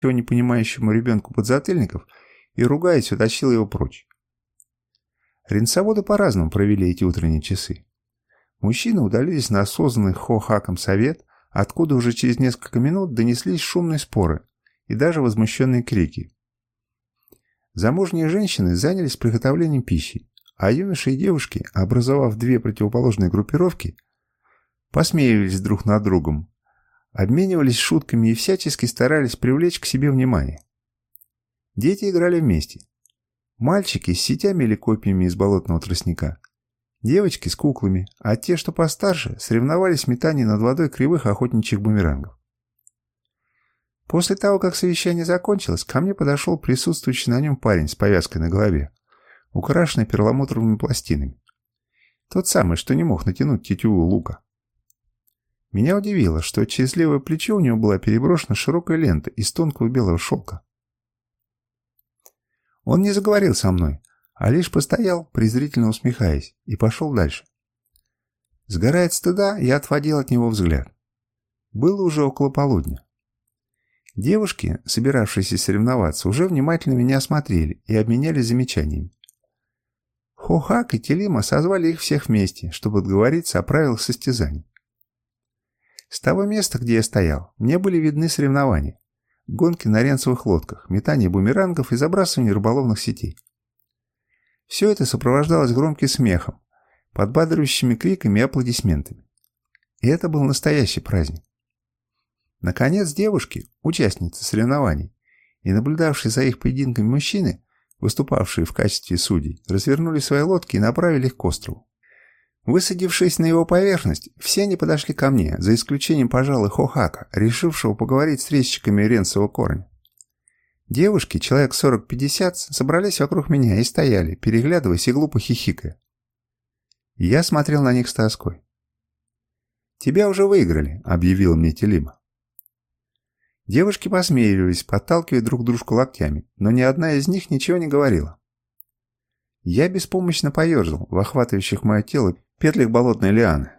ничего не понимающему ребенку подзатыльников и, ругаясь, утащил его прочь. Ренсоводы по-разному провели эти утренние часы. Мужчины удалились на осознанный хо-хаком совет, откуда уже через несколько минут донеслись шумные споры и даже возмущенные крики. Замужние женщины занялись приготовлением пищи, а юноши и девушки, образовав две противоположные группировки, посмеивались друг над другом, обменивались шутками и всячески старались привлечь к себе внимание. Дети играли вместе. Мальчики с сетями или копьями из болотного тростника, девочки с куклами, а те, что постарше, соревновались в метании над водой кривых охотничьих бумерангов. После того, как совещание закончилось, ко мне подошел присутствующий на нем парень с повязкой на голове украшенный перламутровыми пластинами. Тот самый, что не мог натянуть тетиву лука. Меня удивило, что через левое плечо у него была переброшена широкая лента из тонкого белого шелка. Он не заговорил со мной, а лишь постоял, презрительно усмехаясь, и пошел дальше. Сгорает стыда, я отводил от него взгляд. Было уже около полудня. Девушки, собиравшиеся соревноваться, уже внимательно меня осмотрели и обменялись замечаниями. Хохак и Телима созвали их всех вместе, чтобы договориться о правилах состязаний. С того места, где я стоял, мне были видны соревнования. Гонки на ренцевых лодках, метание бумерангов и забрасывание рыболовных сетей. Все это сопровождалось громким смехом, подбадривающими криками и аплодисментами. И это был настоящий праздник. Наконец девушки, участницы соревнований и наблюдавшие за их поединками мужчины, выступавшие в качестве судей, развернули свои лодки и направили их к острову. Высадившись на его поверхность, все они подошли ко мне, за исключением, пожалуй, Хохака, решившего поговорить с резчиками ренцевого корня. Девушки, человек 40-50, собрались вокруг меня и стояли, переглядываясь и глупо хихикая. Я смотрел на них с тоской. «Тебя уже выиграли», — объявил мне Телима. Девушки посмеивались, подталкивая друг дружку локтями, но ни одна из них ничего не говорила. Я беспомощно поерзал в охватывающих мое тело петлях болотной лианы.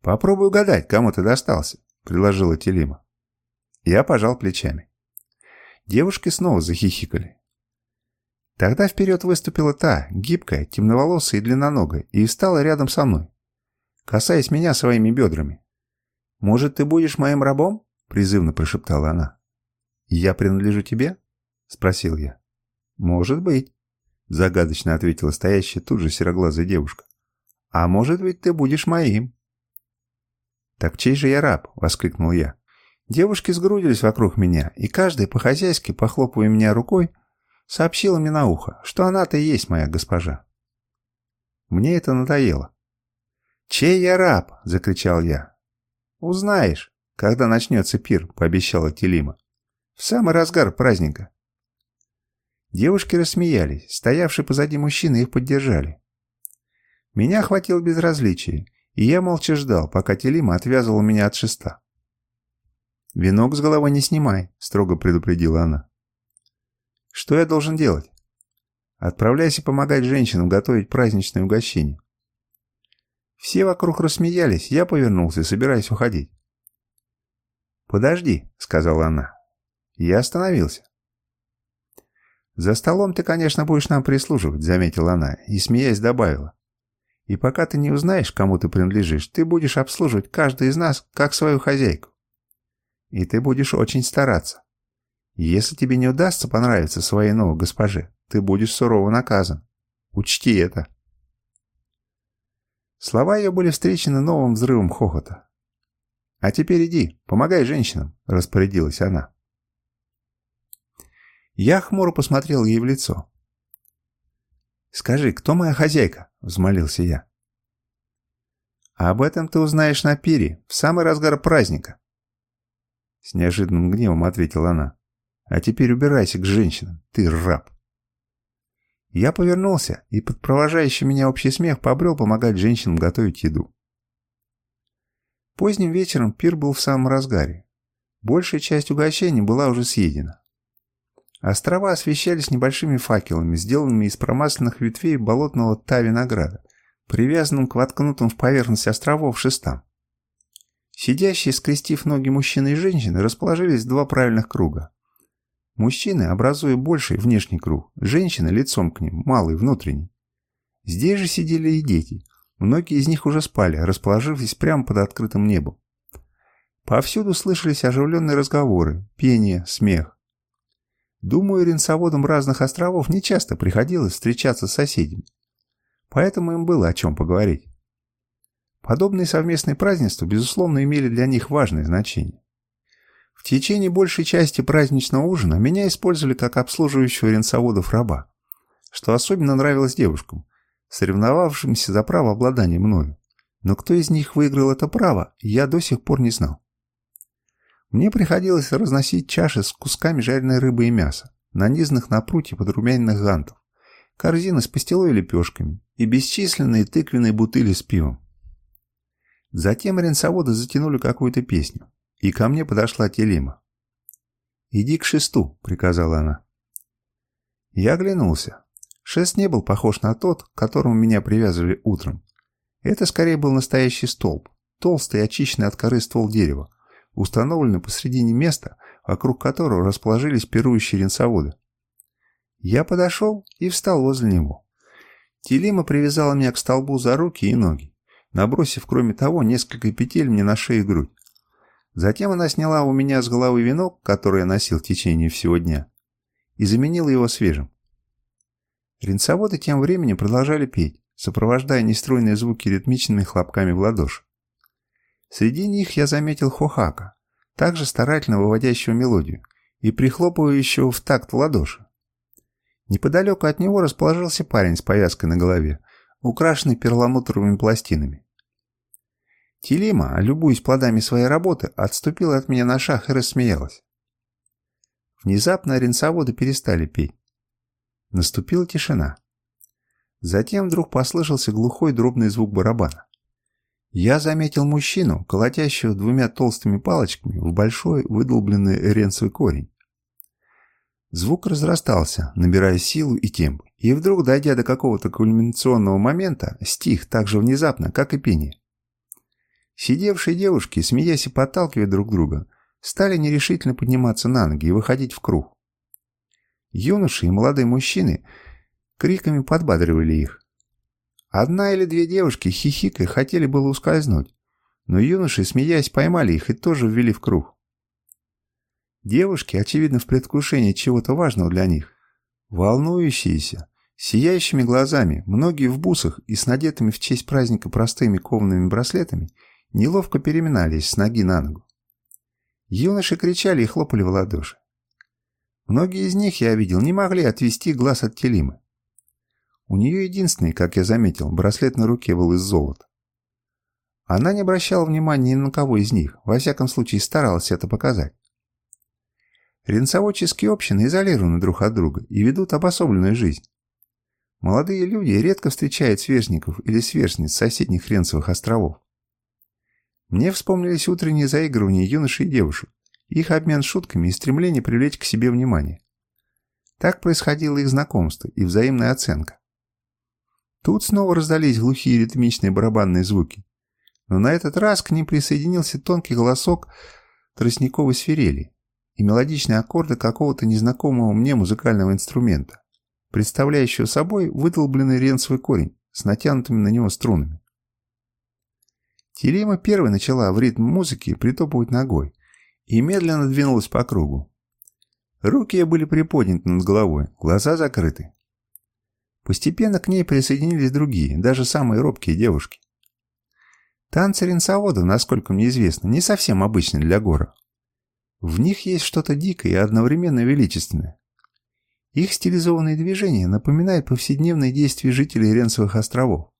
«Попробуй угадать, кому ты достался», — предложила Телима. Я пожал плечами. Девушки снова захихикали. Тогда вперед выступила та, гибкая, темноволосая и длинноногая, и встала рядом со мной, касаясь меня своими бедрами. «Может, ты будешь моим рабом?» призывно прошептала она. «Я принадлежу тебе?» — спросил я. «Может быть», — загадочно ответила стоящая тут же сероглазая девушка. «А может быть, ты будешь моим?» «Так чей же я раб?» — воскликнул я. Девушки сгрудились вокруг меня, и каждая по-хозяйски, похлопывая меня рукой, сообщила мне на ухо, что она-то и есть моя госпожа. Мне это надоело. «Чей я раб?» — закричал я. «Узнаешь», когда начнется пир», — пообещала Телима. «В самый разгар праздника». Девушки рассмеялись, стоявшие позади мужчины их поддержали. Меня охватило безразличие, и я молча ждал, пока Телима отвязывала меня от шеста. «Венок с головы не снимай», — строго предупредила она. «Что я должен делать?» «Отправляйся помогать женщинам готовить праздничное угощение». Все вокруг рассмеялись, я повернулся, собираясь уходить. «Подожди», — сказала она. Я остановился. «За столом ты, конечно, будешь нам прислуживать», — заметила она и, смеясь, добавила. «И пока ты не узнаешь, кому ты принадлежишь, ты будешь обслуживать каждый из нас как свою хозяйку. И ты будешь очень стараться. Если тебе не удастся понравиться своей новой госпоже, ты будешь сурово наказан. Учти это». Слова ее были встречены новым взрывом хохота. «А теперь иди, помогай женщинам», — распорядилась она. Я хмуро посмотрел ей в лицо. «Скажи, кто моя хозяйка?» — взмолился я. «Об этом ты узнаешь на пире, в самый разгар праздника». С неожиданным гневом ответила она. «А теперь убирайся к женщинам, ты раб». Я повернулся и под провожающий меня общий смех побрел помогать женщинам готовить еду. Поздним вечером пир был в самом разгаре. Большая часть угощений была уже съедена. Острова освещались небольшими факелами, сделанными из промасленных ветвей болотного та винограда, привязанным к воткнутым в поверхность островов шестам. Сидящие, скрестив ноги мужчины и женщины, расположились в два правильных круга. Мужчины, образуя больший внешний круг, женщины лицом к ним, малый внутренний. Здесь же сидели и дети. Многие из них уже спали, расположившись прямо под открытым небом. Повсюду слышались оживленные разговоры, пение, смех. Думаю, ренсоводам разных островов нечасто приходилось встречаться с соседями. Поэтому им было о чем поговорить. Подобные совместные празднества, безусловно, имели для них важное значение. В течение большей части праздничного ужина меня использовали как обслуживающего ренсоводов раба, что особенно нравилось девушкам, соревновавшимся за право обладания мною. Но кто из них выиграл это право, я до сих пор не знал. Мне приходилось разносить чаши с кусками жареной рыбы и мяса, нанизанных на прутья подрумяненных гантов, корзины с пастилой и лепешками и бесчисленные тыквенные бутыли с пивом. Затем ренсоводы затянули какую-то песню, и ко мне подошла Телима. «Иди к шесту», — приказала она. Я оглянулся. Шест не был похож на тот, к которому меня привязывали утром. Это скорее был настоящий столб, толстый очищенный от коры ствол дерева, установленный посредине места, вокруг которого расположились пирующие ренсоводы. Я подошел и встал возле него. Телима привязала меня к столбу за руки и ноги набросив, кроме того, несколько петель мне на шею и грудь. Затем она сняла у меня с головы венок, который я носил в течение всего дня, и заменила его свежим. Ренцоводы тем временем продолжали петь, сопровождая нестройные звуки ритмичными хлопками в ладоши. Среди них я заметил Хохака, также старательно выводящего мелодию и прихлопывающего в такт в ладоши. Неподалеку от него расположился парень с повязкой на голове, украшенный перламутровыми пластинами. Телима, любуясь плодами своей работы, отступила от меня на шаг и рассмеялась. Внезапно ренсоводы перестали петь. Наступила тишина. Затем вдруг послышался глухой дробный звук барабана. Я заметил мужчину, колотящего двумя толстыми палочками в большой выдолбленный ренцевый корень. Звук разрастался, набирая силу и темп, и вдруг, дойдя до какого-то кульминационного момента, стих так же внезапно, как и пение. Сидевшие девушки, смеясь и подталкивая друг друга, стали нерешительно подниматься на ноги и выходить в круг. Юноши и молодые мужчины криками подбадривали их. Одна или две девушки, хихикая, хотели было ускользнуть, но юноши, смеясь, поймали их и тоже ввели в круг. Девушки, очевидно, в предвкушении чего-то важного для них, волнующиеся, сияющими глазами, многие в бусах и с надетыми в честь праздника простыми коваными браслетами, неловко переминались с ноги на ногу. Юноши кричали и хлопали в ладоши. Многие из них, я видел, не могли отвести глаз от Телимы. У нее единственный, как я заметил, браслет на руке был из золота. Она не обращала внимания ни на кого из них, во всяком случае старалась это показать. Ренцоводческие общины изолированы друг от друга и ведут обособленную жизнь. Молодые люди редко встречают сверстников или сверстниц соседних Ренцевых островов. Мне вспомнились утренние заигрывания юношей и девушек, их обмен шутками и стремление привлечь к себе внимание. Так происходило их знакомство и взаимная оценка. Тут снова раздались глухие ритмичные барабанные звуки, но на этот раз к ним присоединился тонкий голосок тростниковой свирели, и мелодичные аккорды какого-то незнакомого мне музыкального инструмента, представляющего собой выдолбленный ренцевый корень с натянутыми на него струнами. Телема первой начала в ритм музыки притопывать ногой и медленно двинулась по кругу. Руки ее были приподняты над головой, глаза закрыты. Постепенно к ней присоединились другие, даже самые робкие девушки. Танцы ренсоводов, насколько мне известно, не совсем обычны для гора. В них есть что-то дикое и одновременно величественное. Их стилизованные движения напоминают повседневные действия жителей Ренцевых островов.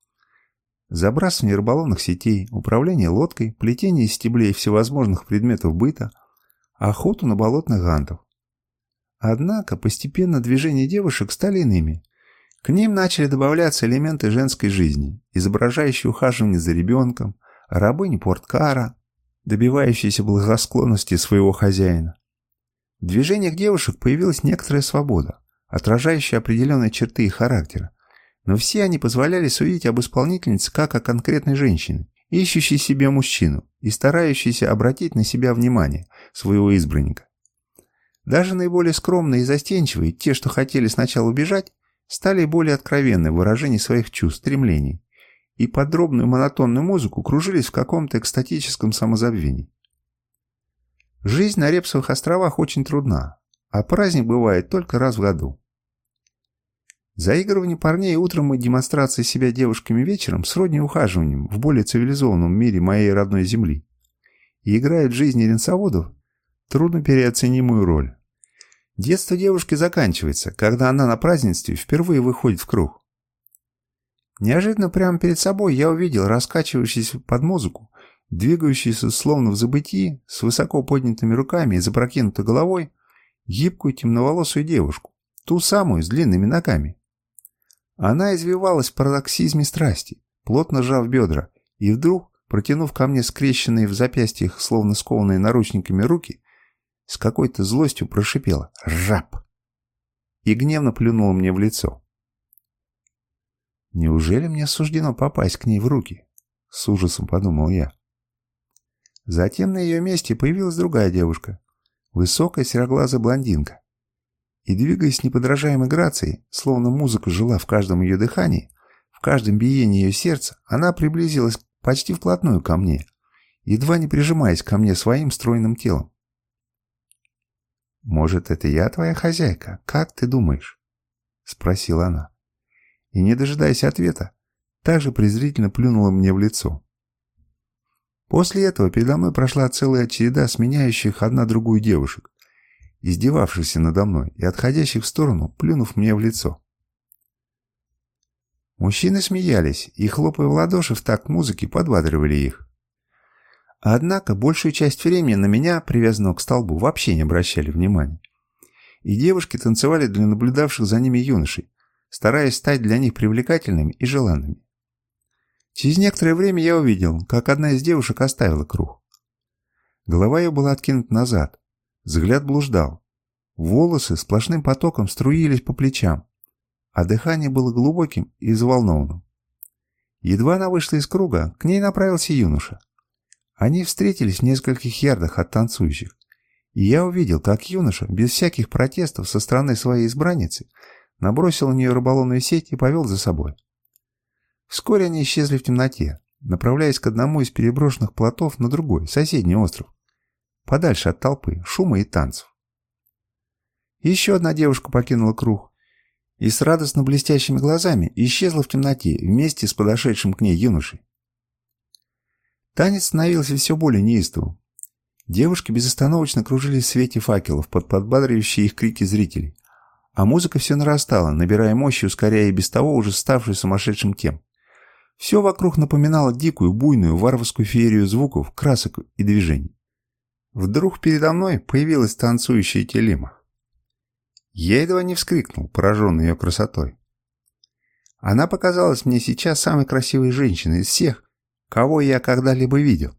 Забрасывание рыболовных сетей, управление лодкой, плетение из стеблей всевозможных предметов быта, охоту на болотных гантов. Однако постепенно движения девушек стали иными. К ним начали добавляться элементы женской жизни, изображающие ухаживание за ребенком, рабынь порткара, добивающиеся благосклонности своего хозяина. В движениях девушек появилась некоторая свобода, отражающая определенные черты их характера, но все они позволяли судить об исполнительнице как о конкретной женщине ищущий себе мужчину и старающийся обратить на себя внимание своего избранника. Даже наиболее скромные и застенчивые, те, что хотели сначала убежать, стали более откровенны в выражении своих чувств, стремлений, и подробную монотонную музыку кружились в каком-то экстатическом самозабвении. Жизнь на Репсовых островах очень трудна, а праздник бывает только раз в году. Заигрывание парней утром и демонстрация себя девушками вечером сродни ухаживанием в более цивилизованном мире моей родной земли и играет в жизни ренсоводов трудно переоценимую роль. Детство девушки заканчивается, когда она на празднестве впервые выходит в круг. Неожиданно прямо перед собой я увидел раскачивающийся под музыку, двигающийся словно в забытии, с высоко поднятыми руками и запрокинутой головой, гибкую темноволосую девушку, ту самую с длинными ногами. Она извивалась в парадоксизме страсти, плотно сжав бедра, и вдруг, протянув ко мне скрещенные в запястьях, словно скованные наручниками руки, с какой-то злостью прошипела «Жаб!» и гневно плюнула мне в лицо. «Неужели мне суждено попасть к ней в руки?» — с ужасом подумал я. Затем на ее месте появилась другая девушка, высокая сероглазая блондинка. И двигаясь неподражаемой грацией, словно музыка жила в каждом ее дыхании, в каждом биении ее сердца, она приблизилась почти вплотную ко мне, едва не прижимаясь ко мне своим стройным телом. «Может, это я твоя хозяйка? Как ты думаешь?» — спросила она. И, не дожидаясь ответа, также презрительно плюнула мне в лицо. После этого передо мной прошла целая череда сменяющих одна другую девушек, издевавшихся надо мной и отходящих в сторону, плюнув мне в лицо. Мужчины смеялись и, хлопая в ладоши в такт музыки, подбадривали их. Однако большую часть времени на меня, привязанного к столбу, вообще не обращали внимания. И девушки танцевали для наблюдавших за ними юношей, стараясь стать для них привлекательными и желанными. Через некоторое время я увидел, как одна из девушек оставила круг. Голова ее была откинута назад, взгляд блуждал. Волосы сплошным потоком струились по плечам, а дыхание было глубоким и взволнованным. Едва она вышла из круга, к ней направился юноша. Они встретились в нескольких ярдах от танцующих, и я увидел, как юноша, без всяких протестов со стороны своей избранницы, набросил на нее рыболовную сеть и повел за собой. Вскоре они исчезли в темноте, направляясь к одному из переброшенных плотов на другой, соседний остров, подальше от толпы, шума и танцев. Еще одна девушка покинула круг и с радостно блестящими глазами исчезла в темноте вместе с подошедшим к ней юношей. Танец становился все более неистовым. Девушки безостановочно кружились в свете факелов под подбадривающие их крики зрителей. А музыка все нарастала, набирая мощь и ускоряя и без того уже ставшую сумасшедшим тем. Все вокруг напоминало дикую, буйную, варварскую феерию звуков, красок и движений. Вдруг передо мной появилась танцующая Телима. Я едва не вскрикнул, пораженный ее красотой. Она показалась мне сейчас самой красивой женщиной из всех, кого я когда-либо видел.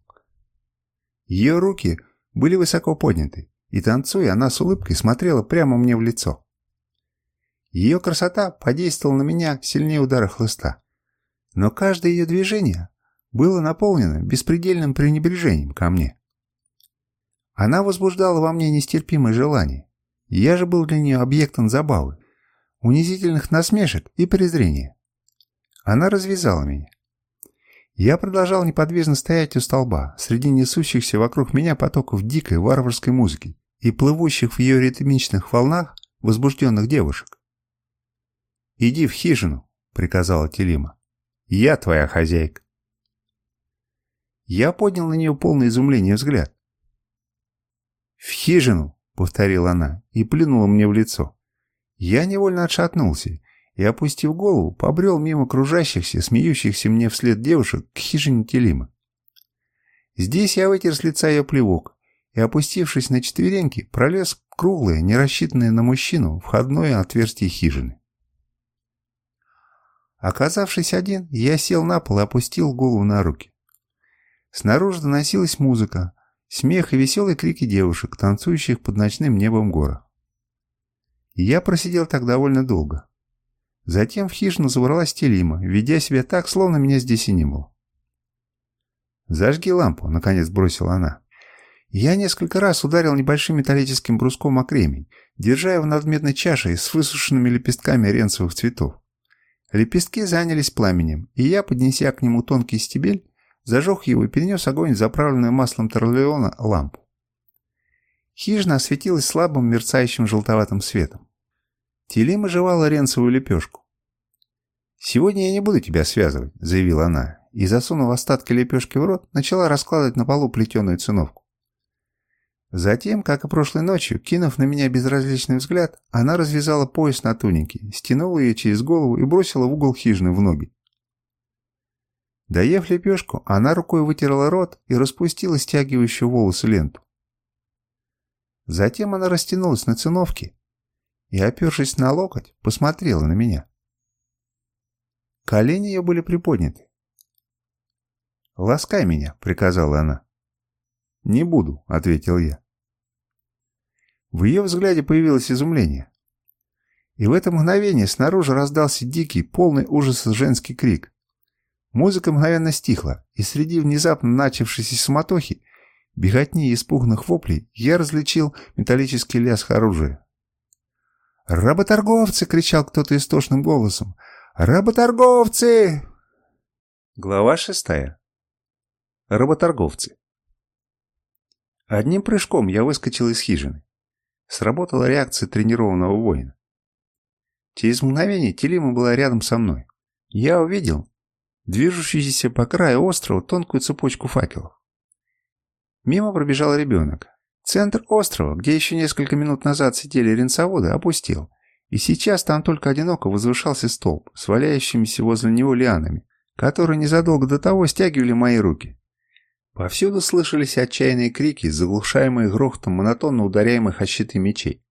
Ее руки были высоко подняты, и танцуя, она с улыбкой смотрела прямо мне в лицо. Ее красота подействовала на меня сильнее удара хлыста. Но каждое ее движение было наполнено беспредельным пренебрежением ко мне. Она возбуждала во мне нестерпимое желание. Я же был для нее объектом забавы, унизительных насмешек и презрения. Она развязала меня. Я продолжал неподвижно стоять у столба, среди несущихся вокруг меня потоков дикой варварской музыки и плывущих в ее ритмичных волнах возбужденных девушек. «Иди в хижину», — приказала Телима. «Я твоя хозяйка». Я поднял на нее полное изумление взгляд. «В хижину», — повторила она и плюнула мне в лицо. Я невольно отшатнулся и, опустив голову, побрел мимо кружащихся, смеющихся мне вслед девушек к хижине Телима. Здесь я вытер с лица ее плевок и, опустившись на четвереньки, пролез круглое, не рассчитанное на мужчину, входное отверстие хижины. Оказавшись один, я сел на пол и опустил голову на руки. Снаружи доносилась музыка, смех и веселые крики девушек, танцующих под ночным небом гора. Я просидел так довольно долго. Затем в хижину забралась Телима, ведя себя так, словно меня здесь и не было. «Зажги лампу», — наконец бросила она. Я несколько раз ударил небольшим металлическим бруском о кремень, держа его над медной чашей с высушенными лепестками ренцевых цветов. Лепестки занялись пламенем, и я, поднеся к нему тонкий стебель, зажег его и перенес огонь в заправленную маслом торлеона лампу. Хижина осветилась слабым мерцающим желтоватым светом. Телима жевала ренцевую лепешку. «Сегодня я не буду тебя связывать», — заявила она, и, засунув остатки лепешки в рот, начала раскладывать на полу плетеную циновку. Затем, как и прошлой ночью, кинув на меня безразличный взгляд, она развязала пояс на тунике, стянула ее через голову и бросила в угол хижины в ноги. Доев лепешку, она рукой вытерла рот и распустила стягивающую волосы ленту. Затем она растянулась на циновке и, опершись на локоть, посмотрела на меня. Колени ее были приподняты. «Ласкай меня», — приказала она. «Не буду», — ответил я. В ее взгляде появилось изумление. И в это мгновение снаружи раздался дикий, полный ужаса женский крик. Музыка мгновенно стихла, и среди внезапно начавшейся суматохи беготни и испуганных воплей я различил металлический лязг оружия. «Работорговцы!» — кричал кто-то истошным голосом. «Работорговцы!» Глава шестая. Работорговцы. Одним прыжком я выскочил из хижины. Сработала реакция тренированного воина. Через мгновение Телима была рядом со мной. Я увидел движущуюся по краю острова тонкую цепочку факелов. Мимо пробежал ребенок. Центр острова, где еще несколько минут назад сидели ренцоводы, опустел. И сейчас там только одиноко возвышался столб с валяющимися возле него лианами, которые незадолго до того стягивали мои руки. Повсюду слышались отчаянные крики, заглушаемые грохотом монотонно ударяемых о щиты мечей.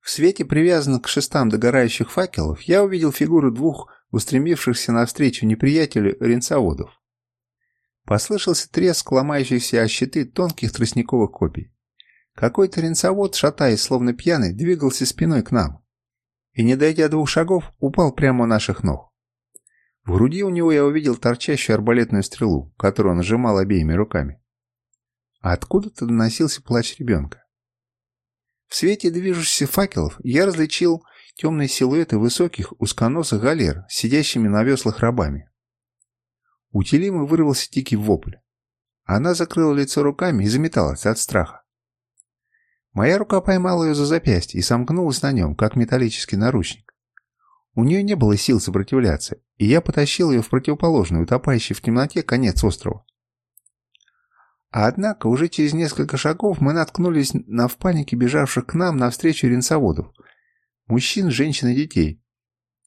В свете привязанных к шестам догорающих факелов я увидел фигуры двух устремившихся навстречу неприятелю ренцоводов. Послышался треск ломающихся о щиты тонких тростниковых копий. Какой-то ренцовод, шатаясь словно пьяный, двигался спиной к нам. И, не дойдя двух шагов, упал прямо у наших ног. В груди у него я увидел торчащую арбалетную стрелу, которую он сжимал обеими руками. А откуда-то доносился плач ребенка. В свете движущихся факелов я различил темные силуэты высоких узконосых галер, сидящими на веслах рабами. У Телимы вырвался дикий вопль. Она закрыла лицо руками и заметалась от страха. Моя рука поймала ее за запястье и сомкнулась на нем, как металлический наручник. У нее не было сил сопротивляться, и я потащил ее в противоположный, утопающий в темноте конец острова. А однако уже через несколько шагов мы наткнулись на в панике бежавших к нам навстречу ренцоводов. Мужчин, женщин и детей.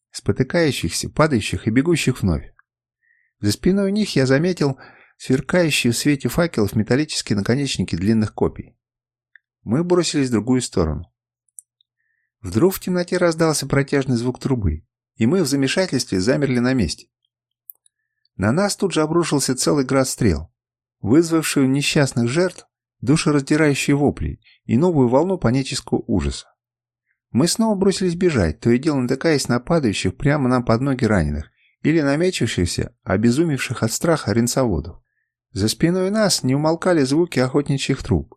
Спотыкающихся, падающих и бегущих вновь. За спиной у них я заметил сверкающие в свете факелов металлические наконечники длинных копий. Мы бросились в другую сторону. Вдруг в темноте раздался протяжный звук трубы, и мы в замешательстве замерли на месте. На нас тут же обрушился целый град стрел, вызвавший у несчастных жертв душераздирающие вопли и новую волну панического ужаса. Мы снова бросились бежать, то и дело натыкаясь на падающих прямо нам под ноги раненых или намечившихся, обезумевших от страха ренцоводов. За спиной нас не умолкали звуки охотничьих труб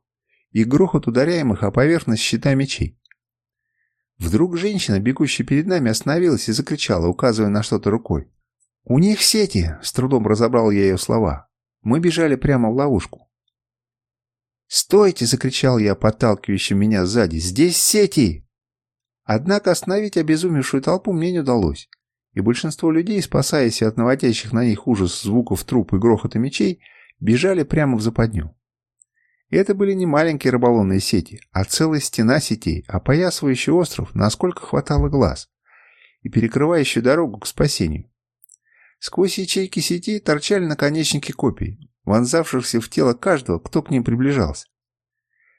и грохот ударяемых о поверхность щита мечей. Вдруг женщина, бегущая перед нами, остановилась и закричала, указывая на что-то рукой. «У них сети!» — с трудом разобрал я ее слова. Мы бежали прямо в ловушку. «Стойте!» — закричал я, подталкивающим меня сзади. «Здесь сети!» Однако остановить обезумевшую толпу мне не удалось и большинство людей, спасаясь от наводящих на них ужас звуков труп и грохота мечей, бежали прямо в западню. И это были не маленькие рыболовные сети, а целая стена сетей, опоясывающая остров, насколько хватало глаз, и перекрывающая дорогу к спасению. Сквозь ячейки сетей торчали наконечники копий, вонзавшихся в тело каждого, кто к ним приближался.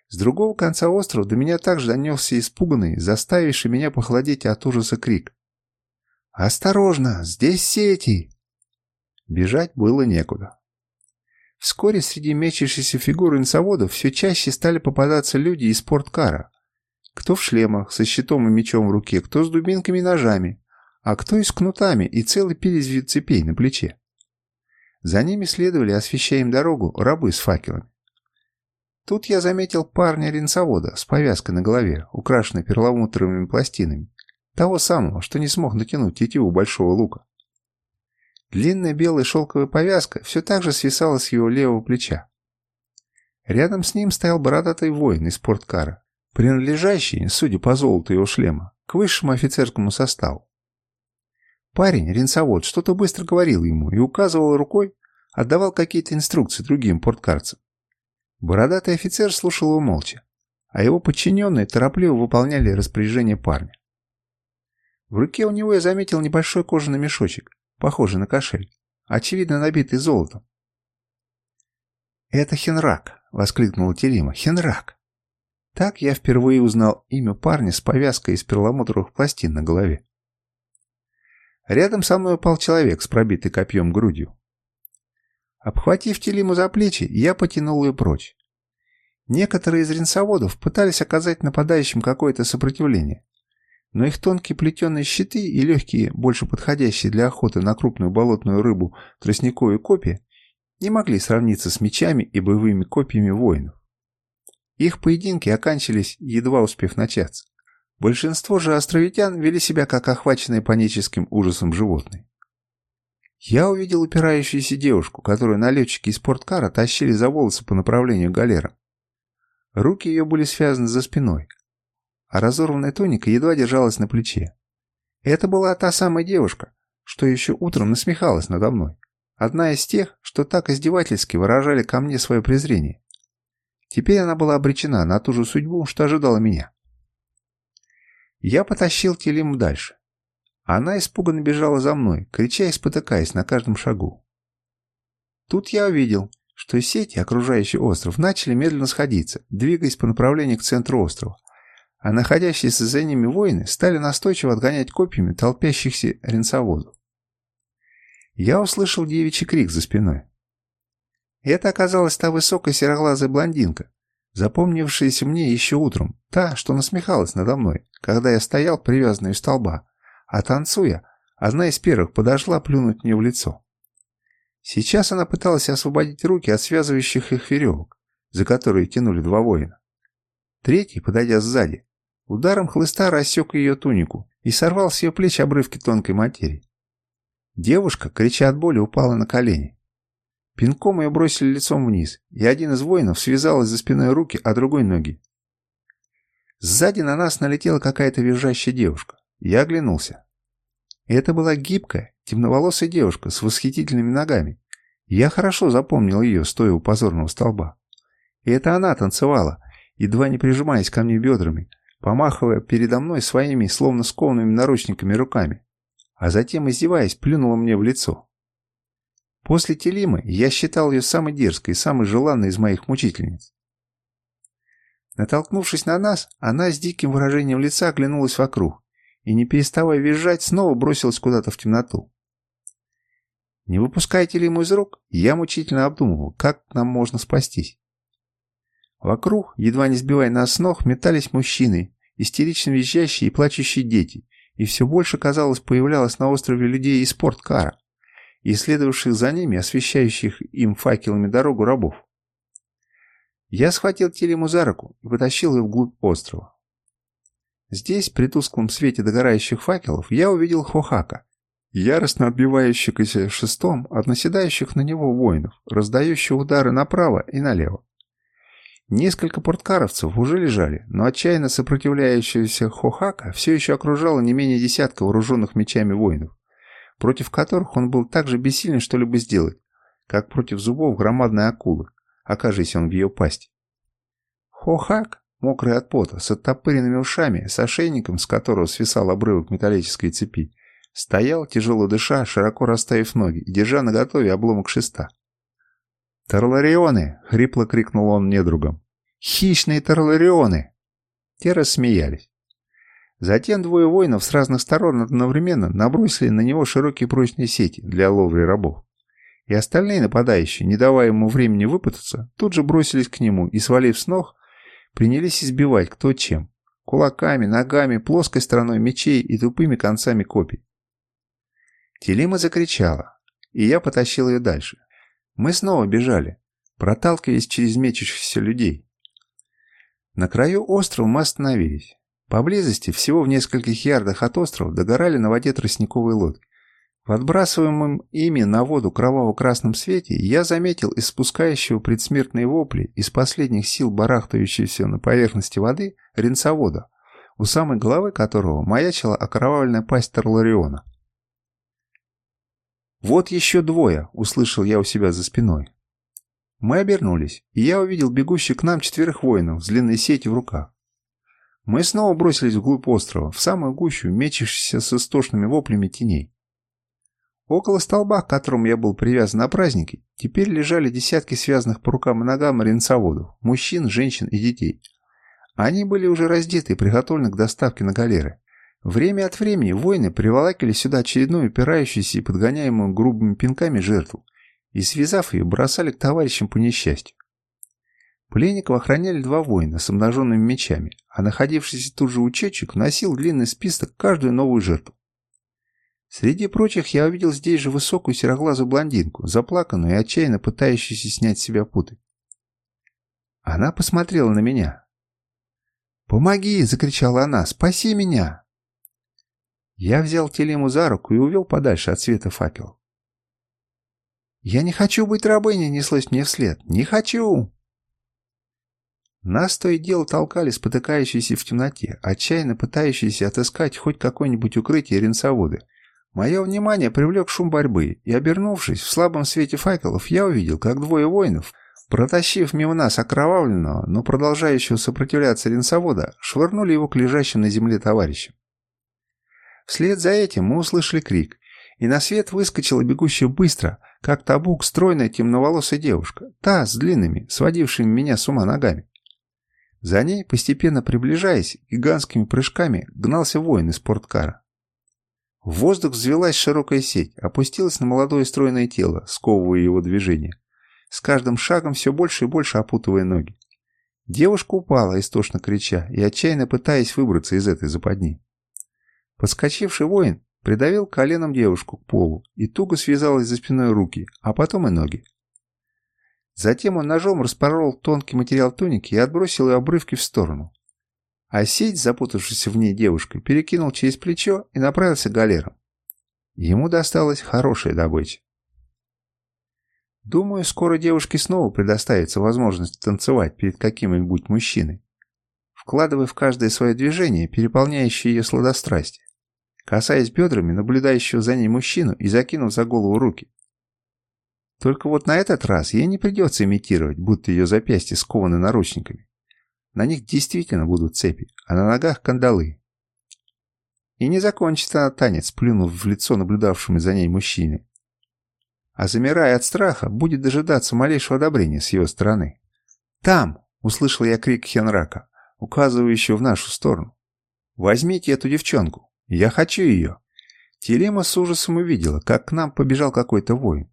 С другого конца острова до меня также донесся испуганный, заставивший меня похолодеть от ужаса крик. «Осторожно! Здесь сети!» Бежать было некуда. Вскоре среди мечущейся фигуры инсоводов все чаще стали попадаться люди из спорткара. Кто в шлемах, со щитом и мечом в руке, кто с дубинками и ножами, а кто и с кнутами и целый перезвид цепей на плече. За ними следовали, освещая им дорогу, рабы с факелами. Тут я заметил парня-ренцовода с повязкой на голове, украшенной перламутровыми пластинами, того самого, что не смог натянуть тетиву большого лука. Длинная белая шелковая повязка все так же свисала с его левого плеча. Рядом с ним стоял бородатый воин из спорткара, принадлежащий, судя по золоту его шлема, к высшему офицерскому составу. Парень, ренцовод, что-то быстро говорил ему и указывал рукой, отдавал какие-то инструкции другим порткарцам. Бородатый офицер слушал его молча, а его подчиненные торопливо выполняли распоряжение парня. В руке у него я заметил небольшой кожаный мешочек, похожий на кошель, очевидно набитый золотом. «Это Хенрак!» — воскликнула Телима. «Хенрак!» Так я впервые узнал имя парня с повязкой из перламутровых пластин на голове. Рядом со мной упал человек с пробитой копьем грудью. Обхватив Телиму за плечи, я потянул ее прочь. Некоторые из ренсоводов пытались оказать нападающим какое-то сопротивление, но их тонкие плетеные щиты и легкие, больше подходящие для охоты на крупную болотную рыбу тростниковые копья не могли сравниться с мечами и боевыми копьями воинов. Их поединки оканчивались, едва успев начаться. Большинство же островитян вели себя как охваченные паническим ужасом животные. Я увидел упирающуюся девушку, которую налетчики из спорткара тащили за волосы по направлению к галерам. Руки ее были связаны за спиной, а разорванная туника едва держалась на плече. Это была та самая девушка, что еще утром насмехалась надо мной. Одна из тех, что так издевательски выражали ко мне свое презрение. Теперь она была обречена на ту же судьбу, что ожидала меня. Я потащил Телиму дальше. Она испуганно бежала за мной, крича и спотыкаясь на каждом шагу. Тут я увидел, что сети, окружающие остров, начали медленно сходиться, двигаясь по направлению к центру острова, а находящиеся за ними воины стали настойчиво отгонять копьями толпящихся ренцоводов. Я услышал девичий крик за спиной. Это оказалась та высокая сероглазая блондинка, запомнившаяся мне еще утром, та, что насмехалась надо мной, когда я стоял привязанный у столба, а танцуя, одна из первых подошла плюнуть мне в лицо. Сейчас она пыталась освободить руки от связывающих их веревок, за которые тянули два воина. Третий, подойдя сзади, ударом хлыста рассек ее тунику и сорвал с ее плеч обрывки тонкой материи. Девушка, крича от боли, упала на колени. Пинком ее бросили лицом вниз, и один из воинов связал за спиной руки, а другой ноги. Сзади на нас налетела какая-то визжащая девушка. Я оглянулся. Это была гибкая, темноволосая девушка с восхитительными ногами. Я хорошо запомнил ее, стоя у позорного столба. И это она танцевала, едва не прижимаясь ко мне бедрами, помахивая передо мной своими, словно скованными наручниками руками, а затем, издеваясь, плюнула мне в лицо. После Телимы я считал ее самой дерзкой и самой желанной из моих мучительниц. Натолкнувшись на нас, она с диким выражением лица оглянулась вокруг и, не переставая визжать, снова бросилась куда-то в темноту. Не выпуская Телиму из рук, я мучительно обдумывал, как нам можно спастись. Вокруг, едва не сбивая нас с ног, метались мужчины, истерично визжащие и плачущие дети, и все больше, казалось, появлялось на острове людей из спорткара и следовавших за ними, освещающих им факелами дорогу рабов. Я схватил Телему за руку и потащил ее вглубь острова. Здесь, при тусклом свете догорающих факелов, я увидел Хохака, яростно отбивающихся шестом от наседающих на него воинов, раздающих удары направо и налево. Несколько порткаровцев уже лежали, но отчаянно сопротивляющегося Хохака все еще окружало не менее десятка вооруженных мечами воинов против которых он был так же бессилен что-либо сделать, как против зубов громадной акулы, окажись он в ее пасти. Хохак, мокрый от пота, с оттопыренными ушами, с ошейником, с которого свисал обрывок металлической цепи, стоял, тяжело дыша, широко расставив ноги и держа наготове обломок шеста. «Тарларионы!» — хрипло крикнул он недругам. «Хищные тарларионы!» Те рассмеялись. Затем двое воинов с разных сторон одновременно набросили на него широкие прочные сети для ловли рабов. И остальные нападающие, не давая ему времени выпутаться, тут же бросились к нему и, свалив с ног, принялись избивать кто чем. Кулаками, ногами, плоской стороной мечей и тупыми концами копий. Телима закричала, и я потащил ее дальше. Мы снова бежали, проталкиваясь через мечущихся людей. На краю острова мы остановились. Поблизости, всего в нескольких ярдах от острова, догорали на воде тростниковые лодки. В отбрасываемом ими на воду кроваво-красном свете я заметил из спускающего предсмертные вопли из последних сил барахтающегося на поверхности воды ренцовода, у самой головы которого маячила окровавленная пасть Тарлариона. «Вот еще двое!» — услышал я у себя за спиной. Мы обернулись, и я увидел бегущих к нам четверых воинов с длинной сетью в руках. Мы снова бросились вглубь острова, в самую гущу, мечущихся с истошными воплями теней. Около столба, к которому я был привязан на празднике, теперь лежали десятки связанных по рукам и ногам ренцоводов, мужчин, женщин и детей. Они были уже раздеты и приготовлены к доставке на галеры. Время от времени воины приволакивали сюда очередную упирающуюся и подгоняемую грубыми пинками жертву, и, связав ее, бросали к товарищам по несчастью. Пленников охраняли два воина с обнаженными мечами, а находившийся тут же учетчик носил длинный список каждую новую жертву. Среди прочих я увидел здесь же высокую сероглазую блондинку, заплаканную и отчаянно пытающуюся снять с себя путы. Она посмотрела на меня. «Помоги!» — закричала она. «Спаси меня!» Я взял Телему за руку и увел подальше от света факелов. «Я не хочу быть рабыней!» — неслось мне вслед. «Не хочу!» Нас то и дело толкали спотыкающиеся в темноте, отчаянно пытающиеся отыскать хоть какое-нибудь укрытие ренцоводы, Мое внимание привлек шум борьбы, и, обернувшись в слабом свете факелов, я увидел, как двое воинов, протащив мимо нас окровавленного, но продолжающего сопротивляться ренсовода, швырнули его к лежащим на земле товарищам. Вслед за этим мы услышали крик, и на свет выскочила бегущая быстро, как табук, стройная темноволосая девушка, та с длинными, сводившими меня с ума ногами. За ней, постепенно приближаясь, гигантскими прыжками гнался воин из спорткара. В воздух взвелась широкая сеть, опустилась на молодое стройное тело, сковывая его движение. С каждым шагом все больше и больше опутывая ноги. Девушка упала, истошно крича, и отчаянно пытаясь выбраться из этой западни. Подскочивший воин придавил коленом девушку к полу и туго связалась за спиной руки, а потом и ноги. Затем он ножом распорол тонкий материал туники и отбросил ее обрывки в сторону а сеть, запутавшаяся в ней девушкой, перекинул через плечо и направился к галерам. Ему досталась хорошая добыча. Думаю, скоро девушке снова предоставится возможность танцевать перед каким-нибудь мужчиной, вкладывая в каждое свое движение, переполняющее ее сладострастие, касаясь бедрами наблюдающего за ней мужчину и закинув за голову руки. Только вот на этот раз ей не придется имитировать, будто ее запястья скованы наручниками. На них действительно будут цепи, а на ногах кандалы. И не закончится она танец, плюнув в лицо наблюдавшему за ней мужчине. А замирая от страха, будет дожидаться малейшего одобрения с его стороны. «Там!» — услышал я крик Хенрака, указывающего в нашу сторону. «Возьмите эту девчонку! Я хочу ее!» Телема с ужасом увидела, как к нам побежал какой-то воин.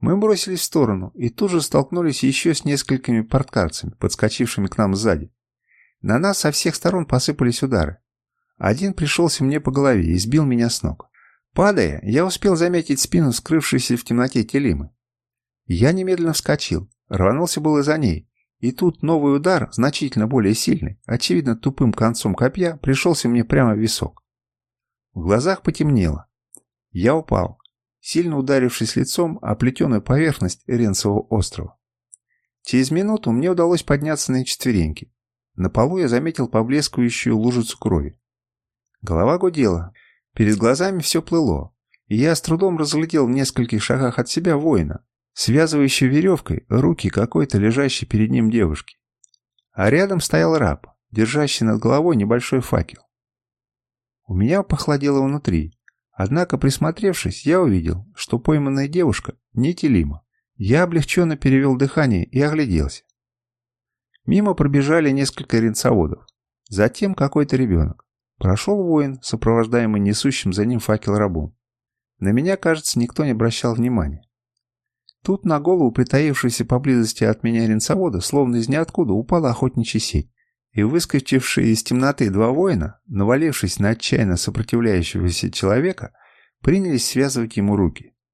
Мы бросились в сторону и тут же столкнулись еще с несколькими порткарцами, подскочившими к нам сзади. На нас со всех сторон посыпались удары. Один пришелся мне по голове и сбил меня с ног. Падая, я успел заметить спину скрывшейся в темноте Телимы. Я немедленно вскочил, рванулся было за ней, и тут новый удар, значительно более сильный, очевидно тупым концом копья, пришелся мне прямо в висок. В глазах потемнело. Я упал, сильно ударившись лицом о плетеную поверхность Эренцевого острова. Через минуту мне удалось подняться на четвереньки. На полу я заметил поблескивающую лужицу крови. Голова гудела, перед глазами все плыло, и я с трудом разглядел в нескольких шагах от себя воина, связывающий веревкой руки какой-то лежащей перед ним девушки. А рядом стоял раб, держащий над головой небольшой факел. У меня похолодело внутри, Однако, присмотревшись, я увидел, что пойманная девушка не телима. Я облегченно перевел дыхание и огляделся. Мимо пробежали несколько ренцоводов. Затем какой-то ребенок. Прошел воин, сопровождаемый несущим за ним факел рабом. На меня, кажется, никто не обращал внимания. Тут на голову притаившегося поблизости от меня ренцовода, словно из ниоткуда, упала охотничья сеть и выскочившие из темноты два воина, навалившись на отчаянно сопротивляющегося человека, принялись связывать ему руки.